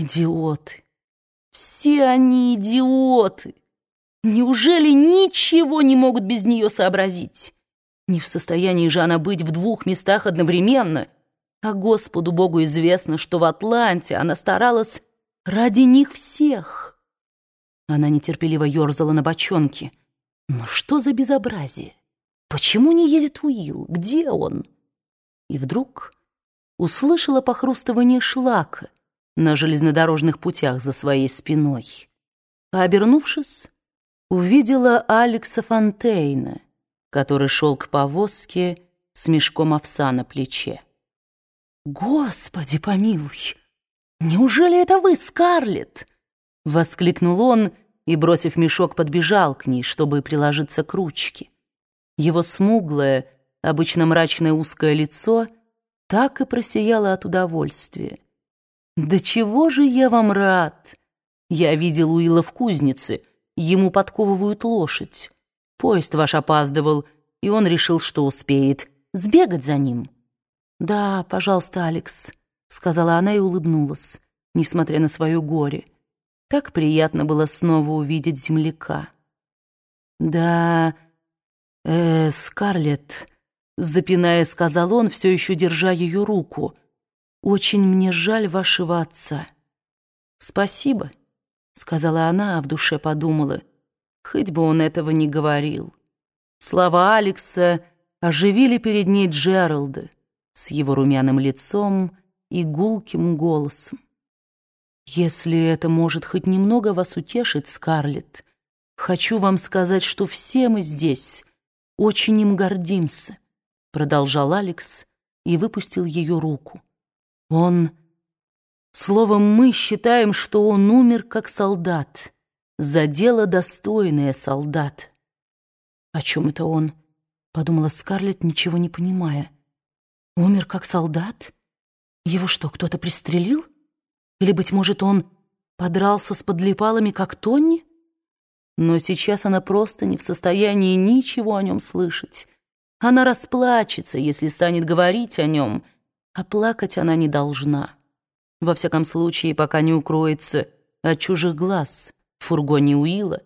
Идиоты. Все они идиоты. Неужели ничего не могут без нее сообразить? Не в состоянии же она быть в двух местах одновременно. А Господу Богу известно, что в Атланте она старалась ради них всех. Она нетерпеливо ерзала на бочонке. Но что за безобразие? Почему не едет Уилл? Где он? И вдруг услышала похрустывание шлака на железнодорожных путях за своей спиной. А обернувшись, увидела Алекса Фонтейна, который шел к повозке с мешком овса на плече. «Господи помилуй! Неужели это вы, Скарлетт?» — воскликнул он и, бросив мешок, подбежал к ней, чтобы приложиться к ручке. Его смуглое, обычно мрачное узкое лицо так и просияло от удовольствия. «Да чего же я вам рад! Я видел Уилла в кузнице, ему подковывают лошадь. Поезд ваш опаздывал, и он решил, что успеет. Сбегать за ним». «Да, пожалуйста, Алекс», — сказала она и улыбнулась, несмотря на свое горе. Так приятно было снова увидеть земляка. «Да, э, Скарлетт», — запиная, сказал он, все еще держа ее руку, «очень мне жаль вашего отца». «Спасибо», — сказала она, а в душе подумала, хоть бы он этого не говорил. Слова Алекса оживили перед ней Джералда с его румяным лицом и гулким голосом. «Если это может хоть немного вас утешить, Скарлетт, хочу вам сказать, что все мы здесь очень им гордимся», продолжал Алекс и выпустил ее руку. «Он...» Словом, мы считаем, что он умер как солдат, за дело достойное солдат. «О чем это он?» — подумала Скарлетт, ничего не понимая. «Умер как солдат? Его что, кто-то пристрелил?» Или, быть может, он подрался с подлипалами, как Тонни? Но сейчас она просто не в состоянии ничего о нем слышать. Она расплачется, если станет говорить о нем, а плакать она не должна. Во всяком случае, пока не укроется от чужих глаз в фургоне Уилла,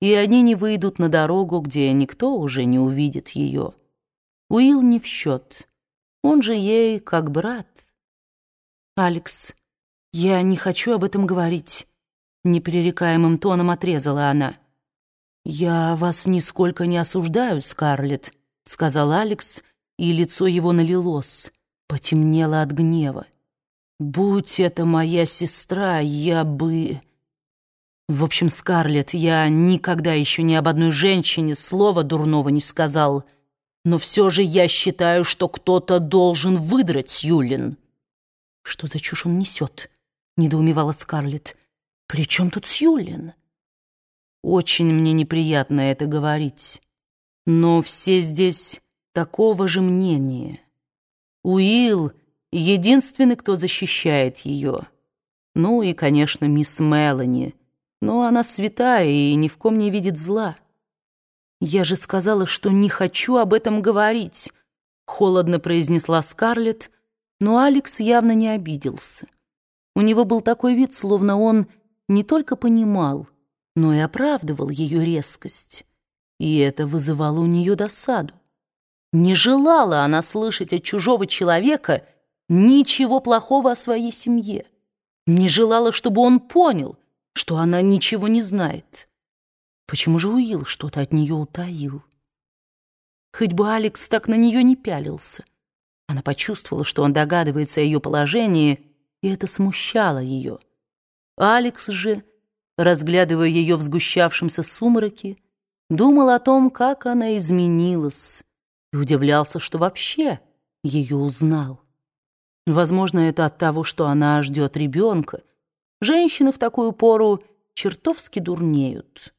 и они не выйдут на дорогу, где никто уже не увидит ее. Уилл не в счет. Он же ей как брат. «Алекс», «Я не хочу об этом говорить», — непререкаемым тоном отрезала она. «Я вас нисколько не осуждаю, Скарлетт», — сказал Алекс, и лицо его налилось, потемнело от гнева. «Будь это моя сестра, я бы...» В общем, Скарлетт, я никогда еще ни об одной женщине слова дурного не сказал, но все же я считаю, что кто-то должен выдрать Юлин. Что за чушь он несет? недоумевала Скарлетт. «При чем тут Сьюлин?» «Очень мне неприятно это говорить, но все здесь такого же мнения. Уилл — единственный, кто защищает ее. Ну и, конечно, мисс Мелани, но она святая и ни в ком не видит зла. Я же сказала, что не хочу об этом говорить», — холодно произнесла Скарлетт, но Алекс явно не обиделся. У него был такой вид, словно он не только понимал, но и оправдывал ее резкость. И это вызывало у нее досаду. Не желала она слышать от чужого человека ничего плохого о своей семье. Не желала, чтобы он понял, что она ничего не знает. Почему же Уилл что-то от нее утаил? Хоть бы Алекс так на нее не пялился. Она почувствовала, что он догадывается о ее положении, и это смущало ее. Алекс же, разглядывая ее в сгущавшемся сумраке, думал о том, как она изменилась, и удивлялся, что вообще ее узнал. Возможно, это от того, что она ждет ребенка. Женщины в такую пору чертовски дурнеют.